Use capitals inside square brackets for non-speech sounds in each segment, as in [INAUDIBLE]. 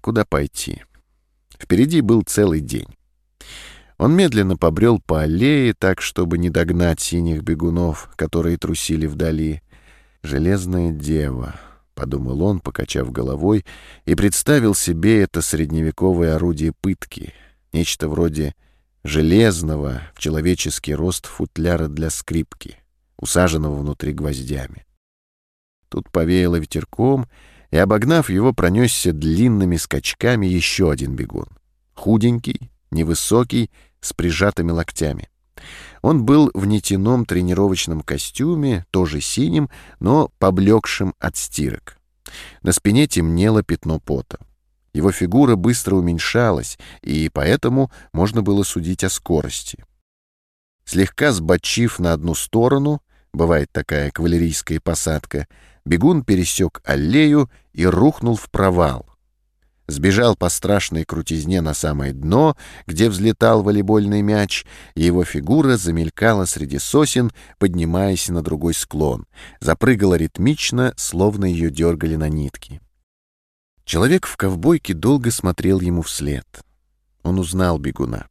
Куда пойти? Впереди был целый день. Он медленно побрел по аллее, так, чтобы не догнать синих бегунов, которые трусили вдали. «Железная дева», — подумал он, покачав головой, и представил себе это средневековое орудие пытки, нечто вроде железного в человеческий рост футляра для скрипки, усаженного внутри гвоздями. Тут повеяло ветерком, и, обогнав его, пронесся длинными скачками еще один бегун. Худенький, невысокий, с прижатыми локтями. Он был в нетяном тренировочном костюме, тоже синим, но поблекшим от стирок. На спине темнело пятно пота. Его фигура быстро уменьшалась, и поэтому можно было судить о скорости. Слегка сбочив на одну сторону, бывает такая кавалерийская посадка, бегун пересек аллею и рухнул в провал, сбежал по страшной крутизне на самое дно, где взлетал волейбольный мяч, и его фигура замелькала среди сосен, поднимаясь на другой склон, запрыгала ритмично, словно ее дергали на нитки. Человек в ковбойке долго смотрел ему вслед. Он узнал бегуна.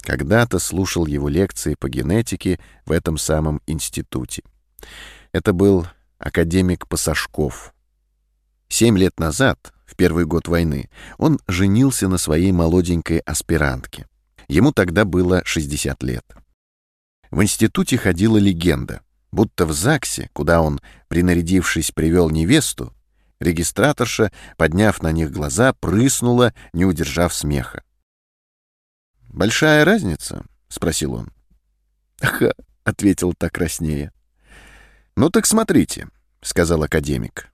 Когда-то слушал его лекции по генетике в этом самом институте. Это был академик Пасашков. Семь лет назад в первый год войны, он женился на своей молоденькой аспирантке. Ему тогда было 60 лет. В институте ходила легенда, будто в ЗАГСе, куда он, принарядившись, привел невесту, регистраторша, подняв на них глаза, прыснула, не удержав смеха. «Большая разница?» — спросил он. «Ха!» — ответил так краснее. «Ну так смотрите», — сказал академик.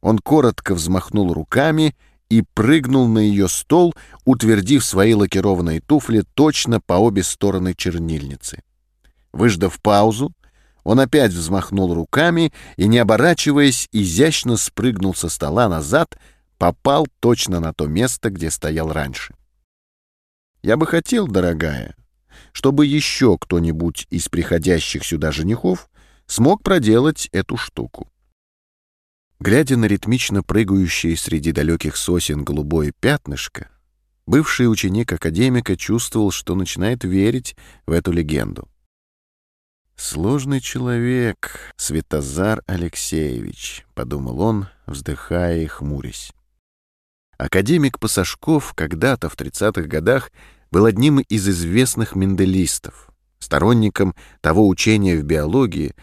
Он коротко взмахнул руками и прыгнул на ее стол, утвердив свои лакированные туфли точно по обе стороны чернильницы. Выждав паузу, он опять взмахнул руками и, не оборачиваясь, изящно спрыгнул со стола назад, попал точно на то место, где стоял раньше. «Я бы хотел, дорогая, чтобы еще кто-нибудь из приходящих сюда женихов смог проделать эту штуку. Глядя на ритмично прыгающее среди далеких сосен голубое пятнышко, бывший ученик академика чувствовал, что начинает верить в эту легенду. «Сложный человек, Светозар Алексеевич», — подумал он, вздыхая и хмурясь. Академик Пасашков когда-то в 30-х годах был одним из известных менделистов, сторонником того учения в биологии,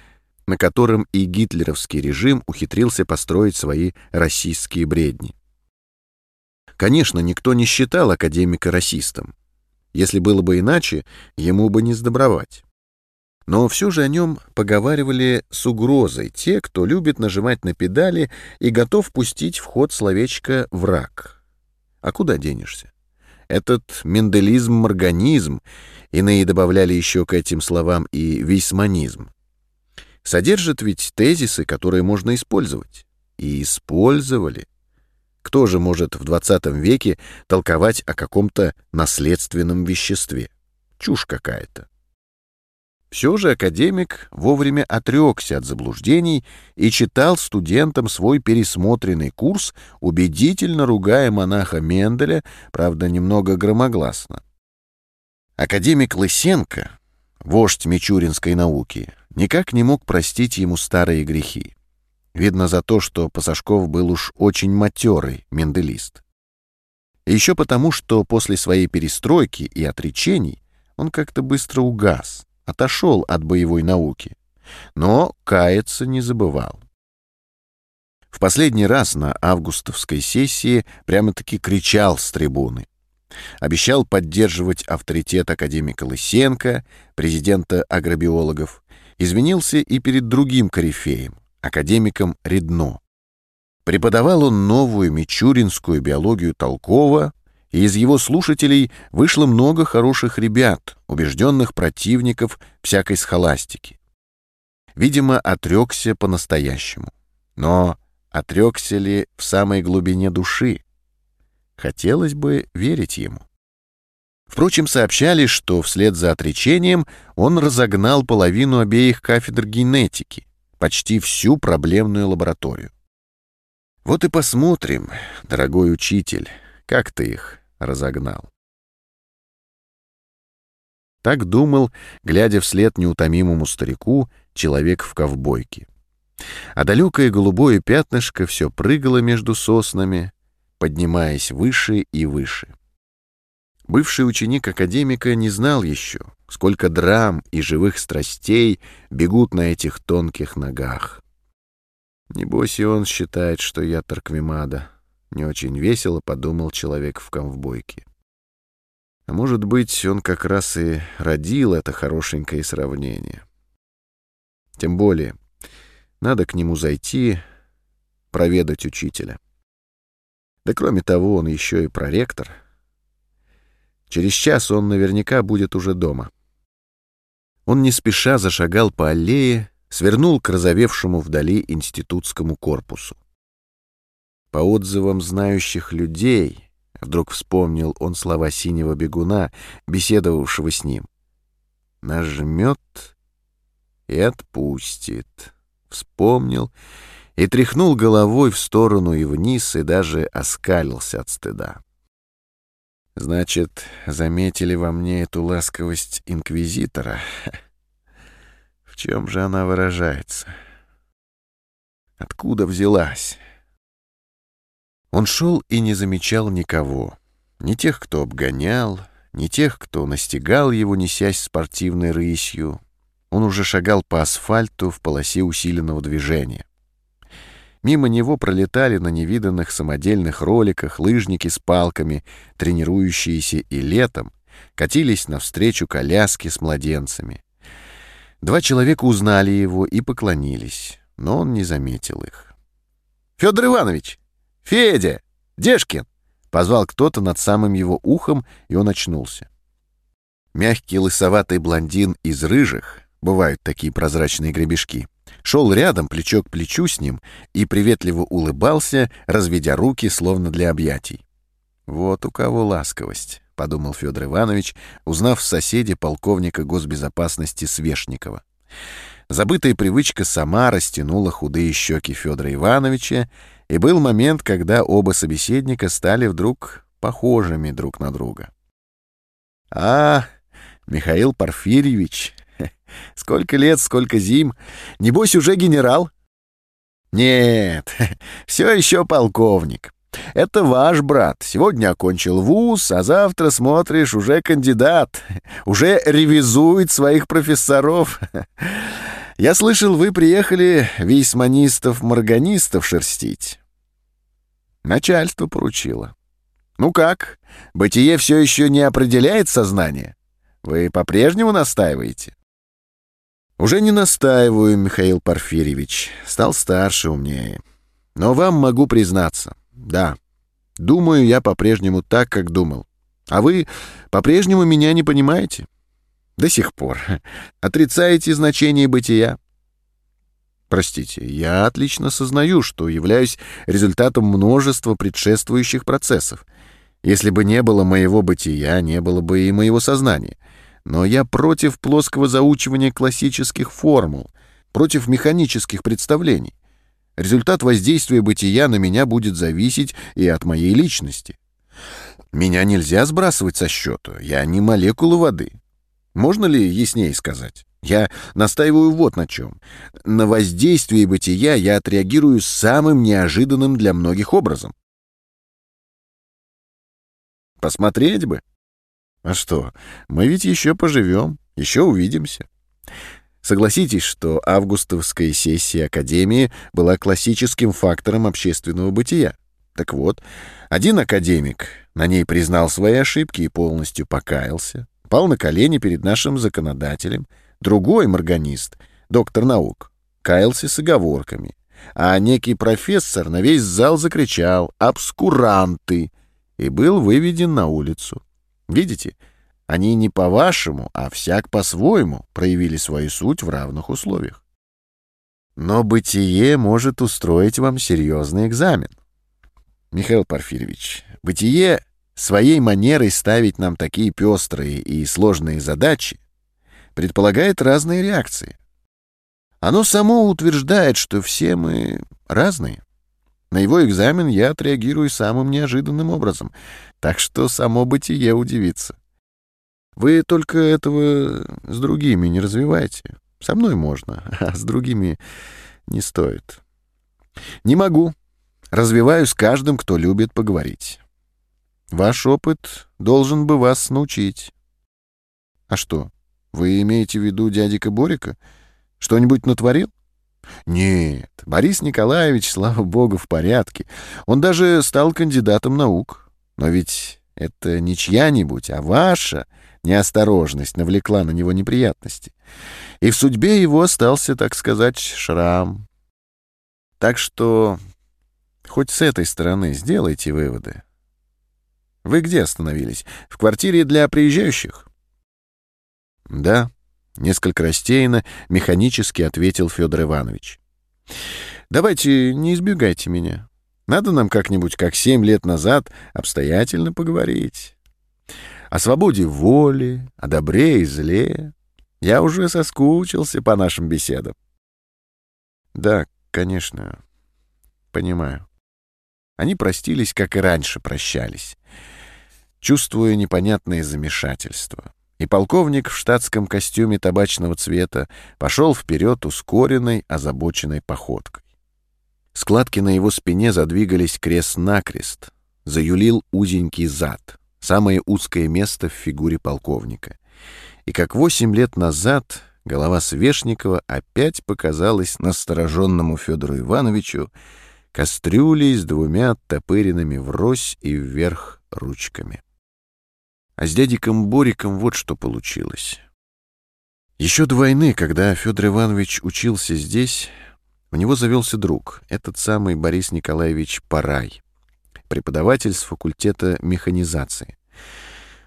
на котором и гитлеровский режим ухитрился построить свои российские бредни. Конечно, никто не считал академика расистом. Если было бы иначе, ему бы не сдобровать. Но все же о нем поговаривали с угрозой те, кто любит нажимать на педали и готов пустить в ход словечко «враг». А куда денешься? Этот менделизм-морганизм, иные добавляли еще к этим словам и вейсманизм, содержит ведь тезисы, которые можно использовать. И использовали. Кто же может в 20 веке толковать о каком-то наследственном веществе? Чушь какая-то. Все же академик вовремя отрекся от заблуждений и читал студентам свой пересмотренный курс, убедительно ругая монаха Менделя, правда, немного громогласно. Академик Лысенко, вождь мичуринской науки, никак не мог простить ему старые грехи. Видно за то, что Пасашков был уж очень матерый менделист. Еще потому, что после своей перестройки и отречений он как-то быстро угас, отошел от боевой науки, но каяться не забывал. В последний раз на августовской сессии прямо-таки кричал с трибуны. Обещал поддерживать авторитет академика Лысенко, президента агробиологов, изменился и перед другим корифеем, академиком Редно. Преподавал он новую мичуринскую биологию Толкова, и из его слушателей вышло много хороших ребят, убежденных противников всякой схоластики. Видимо, отрекся по-настоящему. Но отрекся ли в самой глубине души? Хотелось бы верить ему. Впрочем, сообщали, что вслед за отречением он разогнал половину обеих кафедр генетики, почти всю проблемную лабораторию. Вот и посмотрим, дорогой учитель, как ты их разогнал. Так думал, глядя вслед неутомимому старику, человек в ковбойке. А далекое голубое пятнышко все прыгало между соснами, поднимаясь выше и выше. Бывший ученик академика не знал еще, сколько драм и живых страстей бегут на этих тонких ногах. Небось и он считает, что я Тарквимада. Не очень весело подумал человек в ковбойке. А может быть, он как раз и родил это хорошенькое сравнение. Тем более, надо к нему зайти, проведать учителя. Да кроме того, он еще и проректор. Через час он наверняка будет уже дома. Он не спеша зашагал по аллее, свернул к разовевшему вдали институтскому корпусу. По отзывам знающих людей, вдруг вспомнил он слова синего бегуна, беседовавшего с ним. Нажмет и отпустит. Вспомнил и тряхнул головой в сторону и вниз, и даже оскалился от стыда. Значит, заметили во мне эту ласковость инквизитора? [LAUGHS] В чем же она выражается? Откуда взялась? Он шел и не замечал никого. Ни тех, кто обгонял, ни тех, кто настигал его, несясь спортивной рысью. Он уже шагал по асфальту в полосе усиленного движения. Мимо него пролетали на невиданных самодельных роликах лыжники с палками, тренирующиеся и летом, катились навстречу коляски с младенцами. Два человека узнали его и поклонились, но он не заметил их. «Федор Иванович! Федя! Дешкин!» — позвал кто-то над самым его ухом, и он очнулся. Мягкий лысоватый блондин из рыжих, бывают такие прозрачные гребешки, шел рядом, плечо к плечу с ним, и приветливо улыбался, разведя руки, словно для объятий. Вот у кого ласковость. — подумал Федор Иванович, узнав в соседе полковника госбезопасности Свешникова. Забытая привычка сама растянула худые щеки Федора Ивановича, и был момент, когда оба собеседника стали вдруг похожими друг на друга. «А, Михаил Порфирьевич, сколько лет, сколько зим, небось уже генерал?» «Нет, [LAUGHS] все еще полковник. Это ваш брат. Сегодня окончил вуз, а завтра, смотришь, уже кандидат. Уже ревизует своих профессоров. [LAUGHS] Я слышал, вы приехали вейсманистов-морганистов шерстить. Начальство поручило. Ну как, бытие все еще не определяет сознание? Вы по-прежнему настаиваете? Уже не настаиваю, Михаил Порфирьевич. Стал старше, умнее. Но вам могу признаться — да. Думаю я по-прежнему так, как думал. А вы по-прежнему меня не понимаете? До сих пор. [LAUGHS] Отрицаете значение бытия? Простите, я отлично сознаю, что являюсь результатом множества предшествующих процессов. Если бы не было моего бытия, не было бы и моего сознания. Но я против плоского заучивания классических формул, против механических представлений. Результат воздействия бытия на меня будет зависеть и от моей личности. Меня нельзя сбрасывать со счета, я не молекула воды. Можно ли яснее сказать? Я настаиваю вот на чем. На воздействие бытия я отреагирую самым неожиданным для многих образом. Посмотреть бы. А что, мы ведь еще поживем, еще увидимся. Согласитесь, что августовская сессия Академии была классическим фактором общественного бытия. Так вот, один академик на ней признал свои ошибки и полностью покаялся, пал на колени перед нашим законодателем, другой морганист, доктор наук, каялся с оговорками, а некий профессор на весь зал закричал «Обскуранты!» и был выведен на улицу. Видите, они не по-вашему, а всяк по-своему проявили свою суть в равных условиях. Но бытие может устроить вам серьезный экзамен. Михаил Порфирьевич, бытие своей манерой ставить нам такие пестрые и сложные задачи предполагает разные реакции. Оно само утверждает, что все мы разные. На его экзамен я отреагирую самым неожиданным образом, так что само бытие удивится. Вы только этого с другими не развивайте. Со мной можно, [LAUGHS] а с другими не стоит. Не могу. Развиваю с каждым, кто любит поговорить. Ваш опыт должен бы вас научить. А что, вы имеете в виду дядика Борика? Что-нибудь натворил? Нет, Борис Николаевич, слава богу, в порядке. Он даже стал кандидатом наук. Но ведь это не чья-нибудь, а ваша неосторожность навлекла на него неприятности. И в судьбе его остался, так сказать, шрам. Так что хоть с этой стороны сделайте выводы. Вы где остановились? В квартире для приезжающих? Да, несколько растерянно, механически ответил Федор Иванович. Давайте не избегайте меня. Надо нам как-нибудь, как семь лет назад, обстоятельно поговорить. О свободе воли, о добре и зле. Я уже соскучился по нашим беседам. Да, конечно, понимаю. Они простились, как и раньше прощались, чувствуя непонятное замешательство. И полковник в штатском костюме табачного цвета пошел вперед ускоренной, озабоченной походкой. Складки на его спине задвигались крест-накрест. Заюлил узенький зад, самое узкое место в фигуре полковника. И как восемь лет назад голова Свешникова опять показалась настороженному Федору Ивановичу кастрюлей с двумя оттопыренными врозь и вверх ручками. А с дядиком Бориком вот что получилось. Еще до войны, когда Федор Иванович учился здесь, у него завелся друг, этот самый Борис Николаевич Парай, преподаватель с факультета механизации.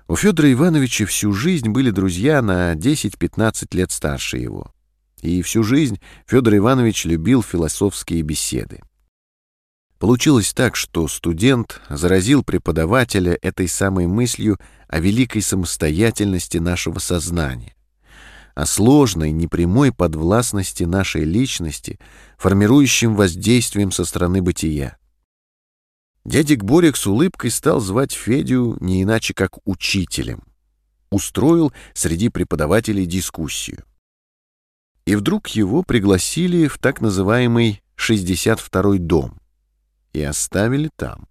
У Федора Ивановича всю жизнь были друзья на 10-15 лет старше его. И всю жизнь Федор Иванович любил философские беседы. Получилось так, что студент заразил преподавателя этой самой мыслью о великой самостоятельности нашего сознания о сложной, непрямой подвластности нашей личности, формирующим воздействием со стороны бытия. Дядик Борик с улыбкой стал звать Федю не иначе как учителем. Устроил среди преподавателей дискуссию. И вдруг его пригласили в так называемый 62-й дом и оставили там.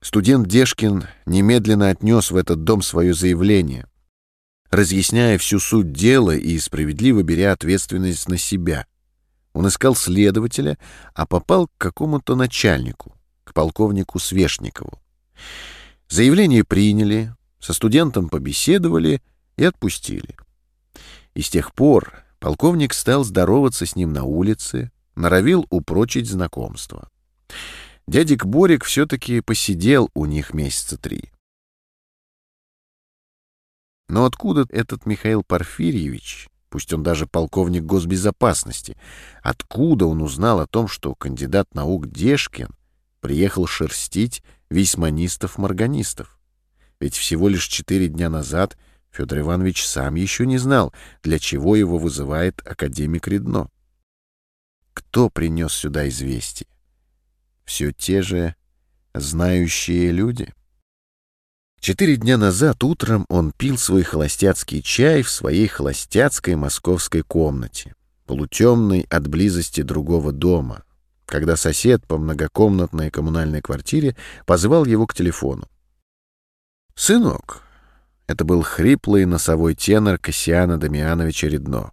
Студент Дешкин немедленно отнес в этот дом свое заявление — разъясняя всю суть дела и справедливо беря ответственность на себя. Он искал следователя, а попал к какому-то начальнику, к полковнику Свешникову. Заявление приняли, со студентом побеседовали и отпустили. И с тех пор полковник стал здороваться с ним на улице, норовил упрочить знакомство. Дядик Борик все-таки посидел у них месяца три. Но откуда этот Михаил Порфирьевич, пусть он даже полковник госбезопасности, откуда он узнал о том, что кандидат наук Дешкин приехал шерстить весьманистов-морганистов? Ведь всего лишь четыре дня назад Федор Иванович сам еще не знал, для чего его вызывает академик Редно. Кто принес сюда известие? Все те же знающие люди. Четыре дня назад утром он пил свой холостяцкий чай в своей холостяцкой московской комнате, полутемной от близости другого дома, когда сосед по многокомнатной коммунальной квартире позвал его к телефону. «Сынок!» — это был хриплый носовой тенор Кассиана Дамиановича Редно.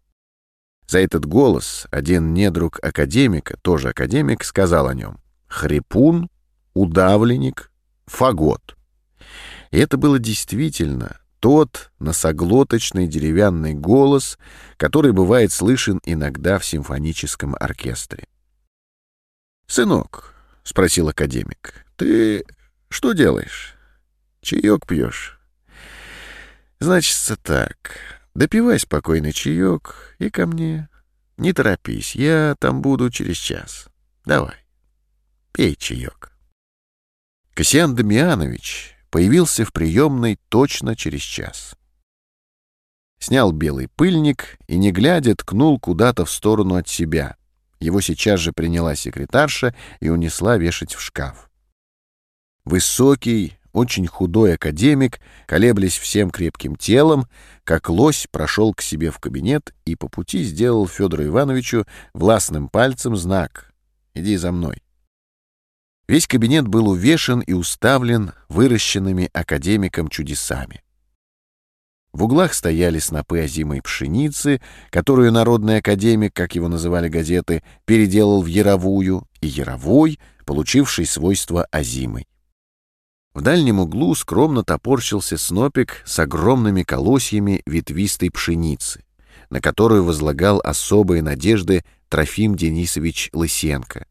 За этот голос один недруг академика, тоже академик, сказал о нем «хрипун», «удавленник», «фагот». И это было действительно тот носоглоточный деревянный голос, который бывает слышен иногда в симфоническом оркестре. «Сынок», — спросил академик, — «ты что делаешь? Чаек пьешь?» «Значится так. Допивай спокойно чаек и ко мне. Не торопись, я там буду через час. Давай, пей чаек». Кассиан Дамианович появился в приемной точно через час. Снял белый пыльник и, не глядя, ткнул куда-то в сторону от себя. Его сейчас же приняла секретарша и унесла вешать в шкаф. Высокий, очень худой академик, колеблясь всем крепким телом, как лось прошел к себе в кабинет и по пути сделал Федору Ивановичу властным пальцем знак «Иди за мной». Весь кабинет был увешан и уставлен выращенными академиком чудесами. В углах стояли снопы озимой пшеницы, которую народный академик, как его называли газеты, переделал в яровую, и яровой, получивший свойства озимой. В дальнем углу скромно топорщился снопик с огромными колосьями ветвистой пшеницы, на которую возлагал особые надежды Трофим Денисович Лысенко,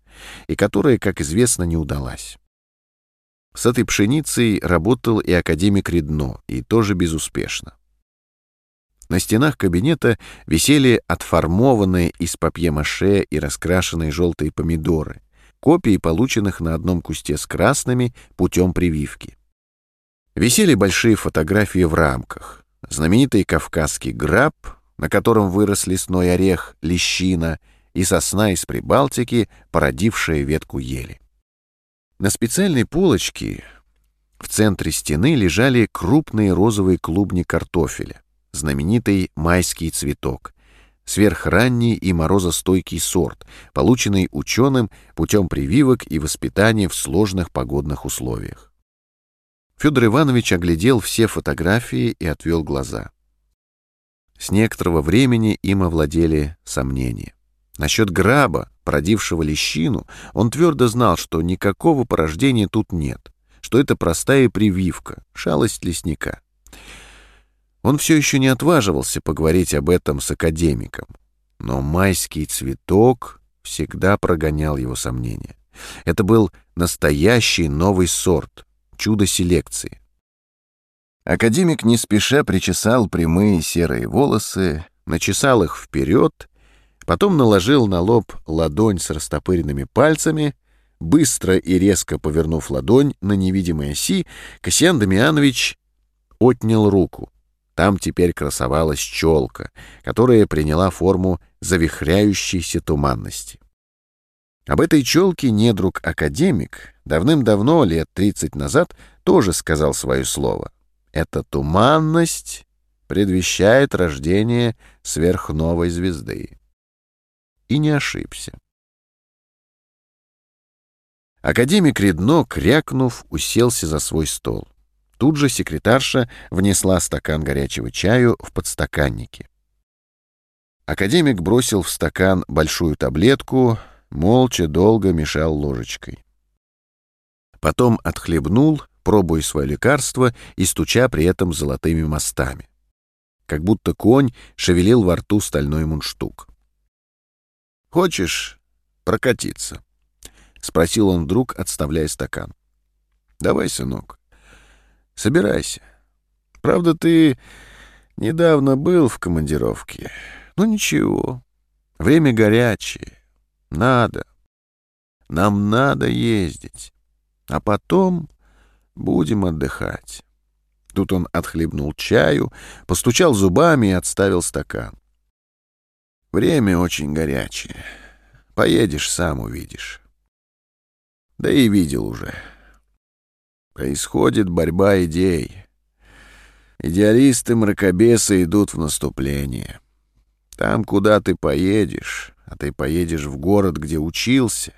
и которая, как известно, не удалась. С этой пшеницей работал и академик Редно, и тоже безуспешно. На стенах кабинета висели отформованные из папье-маше и раскрашенные желтые помидоры, копии полученных на одном кусте с красными путем прививки. Висели большие фотографии в рамках. Знаменитый кавказский граб, на котором вырос лесной орех, лещина, и сосна из Прибалтики, породившая ветку ели. На специальной полочке в центре стены лежали крупные розовые клубни картофеля, знаменитый майский цветок, сверхранний и морозостойкий сорт, полученный ученым путем прививок и воспитания в сложных погодных условиях. Федор Иванович оглядел все фотографии и отвел глаза. С некоторого времени им овладели сомнения. Насчет граба, породившего лещину, он твердо знал, что никакого порождения тут нет, что это простая прививка, шалость лесника. Он все еще не отваживался поговорить об этом с академиком, но майский цветок всегда прогонял его сомнения. Это был настоящий новый сорт, чудо селекции. Академик не спеша причесал прямые серые волосы, начесал их вперед, потом наложил на лоб ладонь с растопыренными пальцами, быстро и резко повернув ладонь на невидимой оси, Кассиан Дамианович отнял руку. Там теперь красовалась челка, которая приняла форму завихряющейся туманности. Об этой челке недруг-академик давным-давно, лет тридцать назад, тоже сказал свое слово. Эта туманность предвещает рождение сверхновой звезды. И не ошибся. Академик Редно, крякнув, уселся за свой стол. Тут же секретарша внесла стакан горячего чаю в подстаканники. Академик бросил в стакан большую таблетку, молча долго мешал ложечкой. Потом отхлебнул, пробуя свое лекарство и стуча при этом золотыми мостами. Как будто конь шевелил во рту стальной мундштук. «Хочешь прокатиться?» — спросил он вдруг, отставляя стакан. «Давай, сынок, Собирайся. Правда, ты недавно был в командировке. Ну ничего. Время горячее. Надо. Нам надо ездить. А потом будем отдыхать. Тут он отхлебнул чаю, постучал зубами и отставил стакан. Время очень горячее. Поедешь, сам увидишь. Да и видел уже. Происходит борьба идей. Идеалисты-мракобесы идут в наступление. Там, куда ты поедешь, а ты поедешь в город, где учился,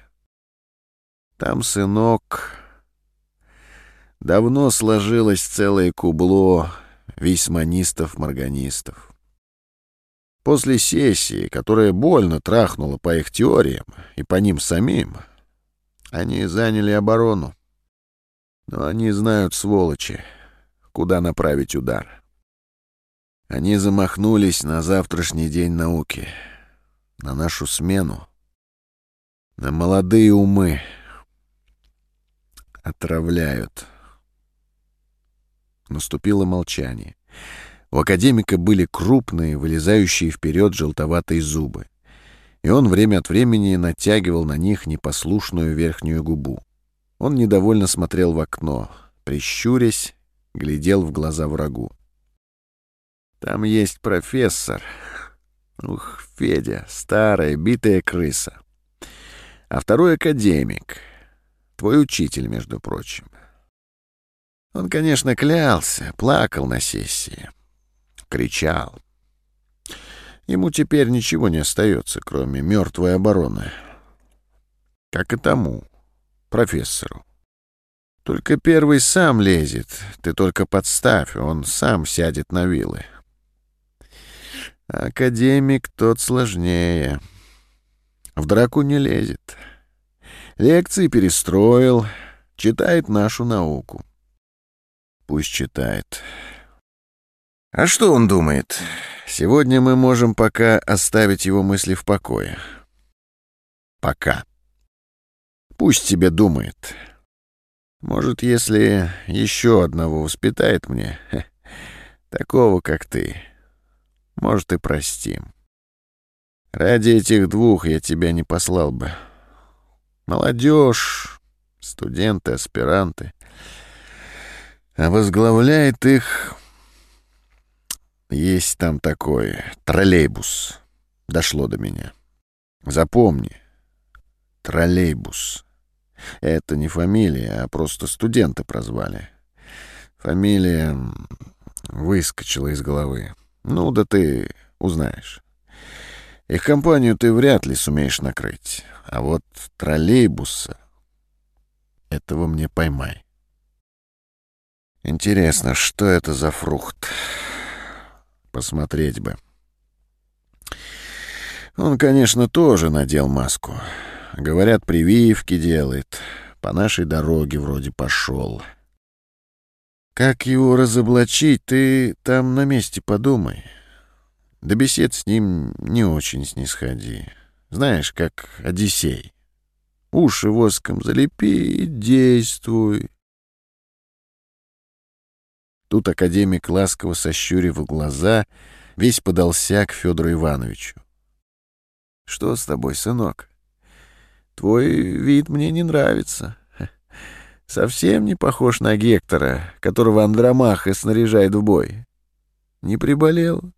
там, сынок, давно сложилось целое кубло висманистов-морганистов. После сессии, которая больно трахнула по их теориям и по ним самим, они заняли оборону. Но они знают, сволочи, куда направить удар. Они замахнулись на завтрашний день науки, на нашу смену, на молодые умы. Отравляют. Наступило молчание. У академика были крупные, вылезающие вперед желтоватые зубы, и он время от времени натягивал на них непослушную верхнюю губу. Он недовольно смотрел в окно, прищурясь, глядел в глаза врагу. «Там есть профессор. Ух, Федя, старая, битая крыса. а второй академик, твой учитель, между прочим. Он, конечно, клялся, плакал на сессии, кричал. Ему теперь ничего не остается, кроме мертвой обороны. Как и тому, профессору. Только первый сам лезет, ты только подставь, он сам сядет на вилы. Академик тот сложнее. В драку не лезет. Лекции перестроил, читает нашу науку. Пусть читает. А что он думает? Сегодня мы можем пока оставить его мысли в покое. Пока. Пусть себе думает. Может, если еще одного воспитает мне, такого, как ты, может, и простим. Ради этих двух я тебя не послал бы. Молодежь, студенты, аспиранты. А возглавляет их... Есть там такой троллейбус. Дошло до меня. Запомни. Троллейбус. Это не фамилия, а просто студенты прозвали. Фамилия выскочила из головы. Ну да ты узнаешь. Их компанию ты вряд ли сумеешь накрыть. А вот троллейбуса... Этого мне поймай. Интересно, что это за фрукт? Посмотреть бы. Он, конечно, тоже надел маску. Говорят, прививки делает. По нашей дороге вроде пошел. Как его разоблачить, ты там на месте подумай. До бесед с ним не очень снисходи. Знаешь, как Одиссей. Уши воском залепи и действуй. Тут академик ласково сощурив глаза, весь подался к Федору Ивановичу. — Что с тобой, сынок? Твой вид мне не нравится. Совсем не похож на Гектора, которого Андромаха снаряжает в бой. Не приболел?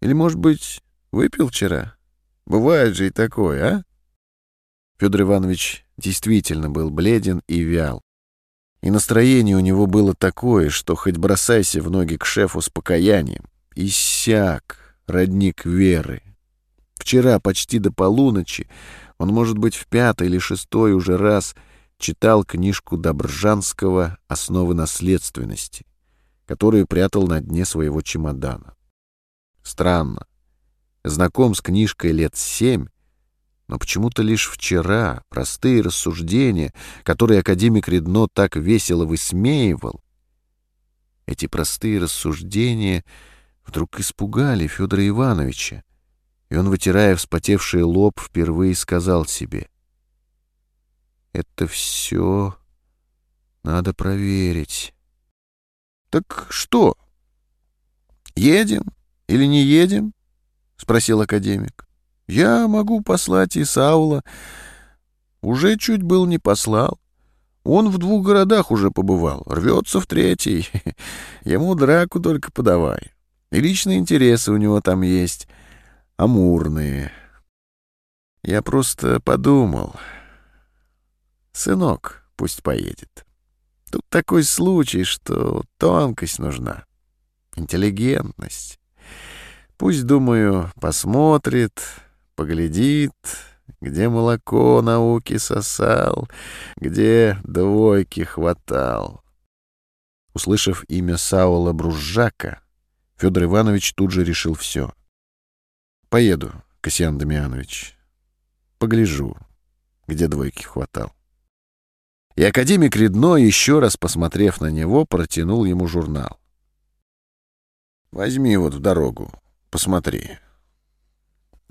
Или, может быть, выпил вчера? Бывает же и такое, а? Федор Иванович действительно был бледен и вял. И настроение у него было такое, что хоть бросайся в ноги к шефу с покаянием. Иссяк, родник веры. Вчера почти до полуночи, он, может быть, в пятый или шестой уже раз читал книжку Добржанского «Основы наследственности», которую прятал на дне своего чемодана. Странно. Знаком с книжкой лет семь, но почему-то лишь вчера простые рассуждения, которые академик Редно так весело высмеивал, эти простые рассуждения вдруг испугали Федора Ивановича, и он, вытирая вспотевший лоб, впервые сказал себе, «Это все надо проверить». «Так что, едем или не едем?» — спросил академик. Я могу послать и Саула. Уже чуть был не послал. Он в двух городах уже побывал, рвется в третий. [LAUGHS] Ему драку только подавай. И личные интересы у него там есть, амурные. Я просто подумал. Сынок пусть поедет. Тут такой случай, что тонкость нужна, интеллигентность. Пусть, думаю, посмотрит, поглядит, где молоко науки сосал, где двойки хватал. Услышав имя Саула Бружака, Федор Иванович тут же решил все. «Поеду, Касьян Дамианович. Погляжу, где двойки хватал». И академик Редно, еще раз посмотрев на него, протянул ему журнал. «Возьми вот в дорогу, посмотри».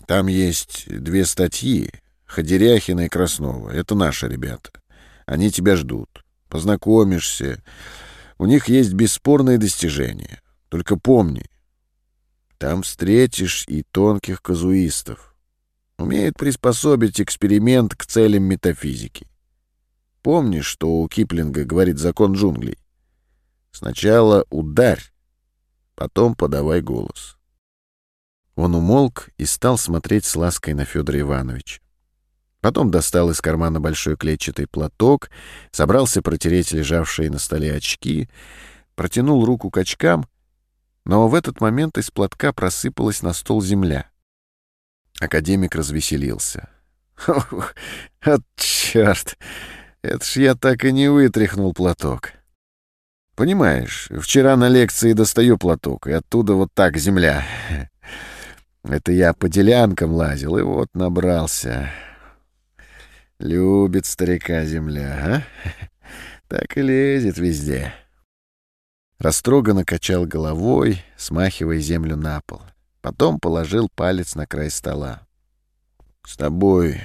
Там есть две статьи, Ходеряхина и Краснова. Это наши ребята. Они тебя ждут. Познакомишься. У них есть бесспорные достижения. Только помни, там встретишь и тонких казуистов. Умеют приспособить эксперимент к целям метафизики. Помнишь, что у Киплинга говорит закон джунглей? Сначала ударь, потом подавай голос. Он умолк и стал смотреть с лаской на Федора Ивановича. Потом достал из кармана большой клетчатый платок, собрался протереть лежавшие на столе очки, протянул руку к очкам, но в этот момент из платка просыпалась на стол земля. Академик развеселился. «Ох, от черт! Это ж я так и не вытряхнул платок. Понимаешь, вчера на лекции достаю платок, и оттуда вот так земля. Это я по делянкам лазил, и вот набрался. Любит старика земля, а? [LAUGHS] Так и лезет везде. Растроганно качал головой, смахивая землю на пол. Потом положил палец на край стола. — С тобой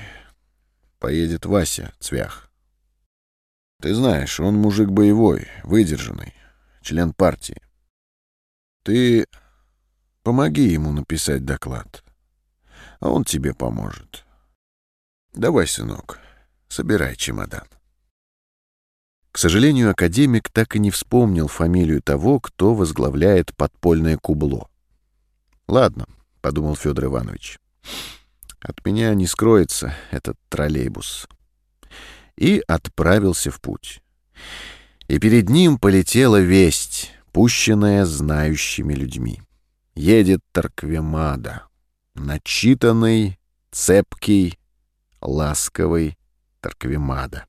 поедет Вася, Цвях. Ты знаешь, он мужик боевой, выдержанный, член партии. Ты помоги ему написать доклад, а он тебе поможет. Давай, сынок, собирай чемодан. К сожалению, академик так и не вспомнил фамилию того, кто возглавляет подпольное кубло. «Ладно», — подумал Федор Иванович, — «от меня не скроется этот троллейбус». И отправился в путь. И перед ним полетела весть, пущенная знающими людьми. Едет Тарквемада, начитанный, цепкий, ласковый Тарквемада.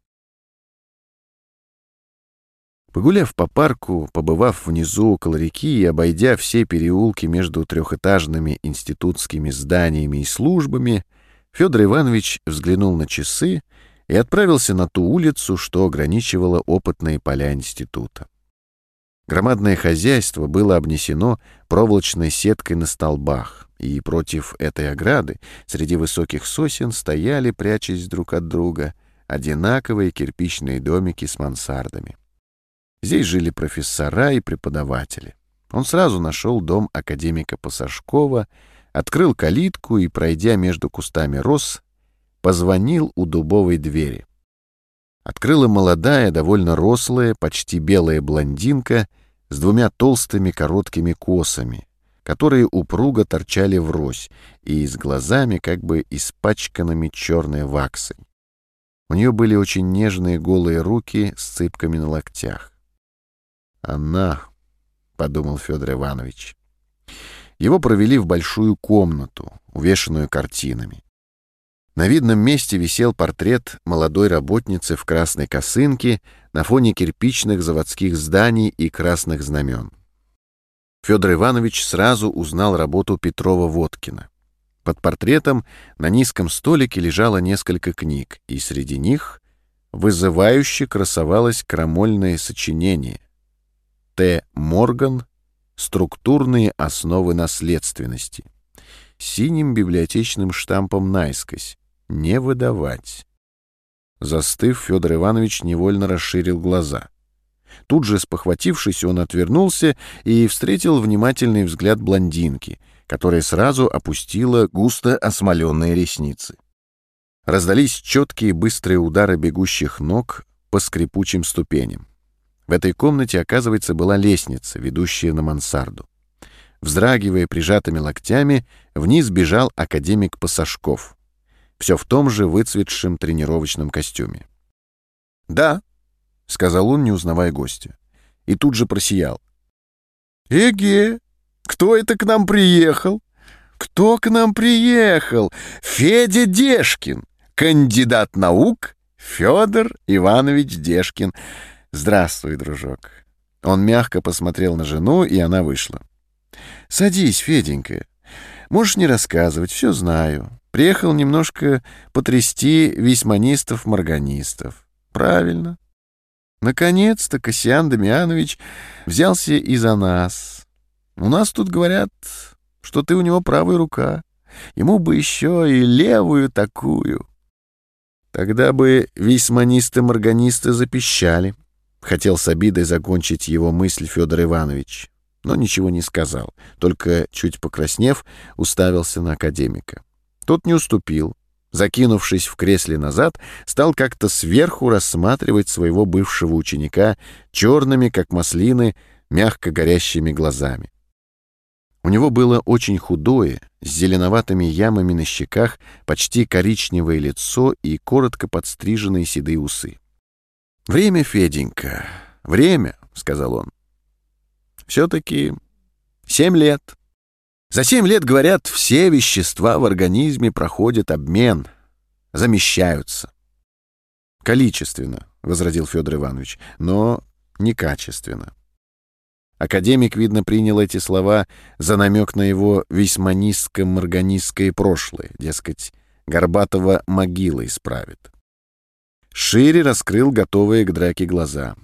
Погуляв по парку, побывав внизу около реки и обойдя все переулки между трехэтажными институтскими зданиями и службами, Федор Иванович взглянул на часы и отправился на ту улицу, что ограничивала опытные поля института. Громадное хозяйство было обнесено проволочной сеткой на столбах, и против этой ограды среди высоких сосен стояли, прячась друг от друга, одинаковые кирпичные домики с мансардами. Здесь жили профессора и преподаватели. Он сразу нашел дом академика Пасашкова, открыл калитку и, пройдя между кустами роз, позвонил у дубовой двери. Открыла молодая, довольно рослая, почти белая блондинка с двумя толстыми короткими косами, которые упруго торчали врозь и с глазами, как бы испачканными черной ваксой. У нее были очень нежные голые руки с цыпками на локтях. «Она», — подумал Федор Иванович. Его провели в большую комнату, увешанную картинами. На видном месте висел портрет молодой работницы в красной косынке на фоне кирпичных заводских зданий и красных знамен. Федор Иванович сразу узнал работу Петрова-Водкина. Под портретом на низком столике лежало несколько книг, и среди них вызывающе красовалось крамольное сочинение Т. Морган «Структурные основы наследственности» синим библиотечным штампом наискось «Не выдавать». Застыв, Федор Иванович невольно расширил глаза. Тут же, спохватившись, он отвернулся и встретил внимательный взгляд блондинки, которая сразу опустила густо осмоленные ресницы. Раздались четкие быстрые удары бегущих ног по скрипучим ступеням. В этой комнате, оказывается, была лестница, ведущая на мансарду. Вздрагивая прижатыми локтями, вниз бежал академик Пасашков. Все в том же выцветшем тренировочном костюме. «Да», — сказал он, не узнавая гостя. И тут же просиял. «Эге, кто это к нам приехал? Кто к нам приехал? Федя Дешкин, кандидат наук Федор Иванович Дешкин. «Здравствуй, дружок». Он мягко посмотрел на жену, и она вышла. «Садись, Феденька. Можешь не рассказывать, все знаю. Приехал немножко потрясти весьманистов-морганистов. Правильно. Наконец-то Кассиан Дамианович взялся и за нас. У нас тут говорят, что ты у него правая рука. Ему бы еще и левую такую». Тогда бы весьманисты-морганисты запищали. Хотел с обидой закончить его мысль Федор Иванович, но ничего не сказал, только, чуть покраснев, уставился на академика. Тот не уступил. Закинувшись в кресле назад, стал как-то сверху рассматривать своего бывшего ученика черными, как маслины, мягко горящими глазами. У него было очень худое, с зеленоватыми ямами на щеках, почти коричневое лицо и коротко подстриженные седые усы. «Время, Феденька, время», — сказал он. «Все-таки семь лет. За семь лет, говорят, все вещества в организме проходят обмен, замещаются. Количественно, — возразил Федор Иванович, — но некачественно. Академик, видно, принял эти слова за намек на его весьма низко-морганистское прошлое, дескать, Горбатова могила исправит. Шире раскрыл готовые к драке глаза.